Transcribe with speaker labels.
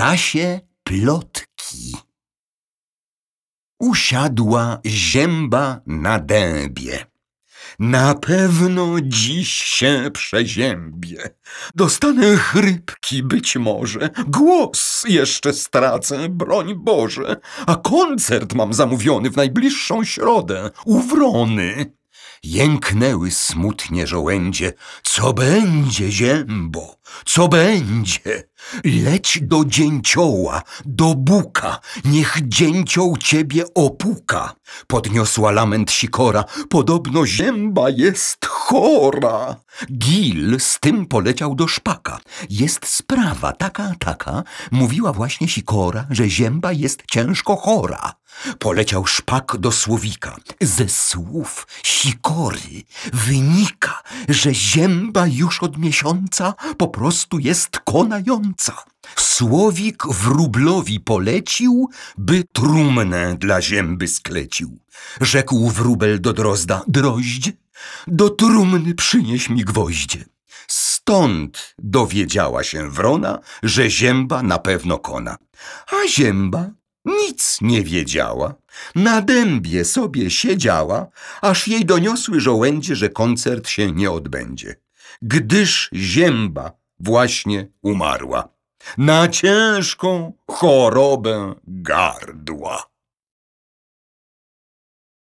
Speaker 1: Ptasie plotki Usiadła zięba na dębie. Na pewno dziś się przeziębię. Dostanę chrypki być może, głos jeszcze stracę, broń Boże, a koncert mam zamówiony w najbliższą środę u Wrony. Jęknęły smutnie żołędzie. Co będzie, ziębo? Co będzie? Leć do dzięcioła, do buka, niech dzięcioł ciebie opuka. Podniosła lament sikora, podobno zięba jest chora. Gil z tym poleciał do szpaka. Jest sprawa taka, taka, mówiła właśnie sikora, że zięba jest ciężko chora. Poleciał szpak do słowika. Ze słów sikory wynika, że zięba już od miesiąca po prostu jest konająca. Słowik wróblowi polecił, by trumnę dla zięby sklecił. Rzekł wróbel do drozda, droźdź, do trumny przynieś mi gwoździe. Stąd dowiedziała się wrona, że zięba na pewno kona. A zięba nic nie wiedziała. Na dębie sobie siedziała, aż jej doniosły żołędzie, że koncert się nie odbędzie. Gdyż zięba właśnie umarła na ciężką chorobę gardła.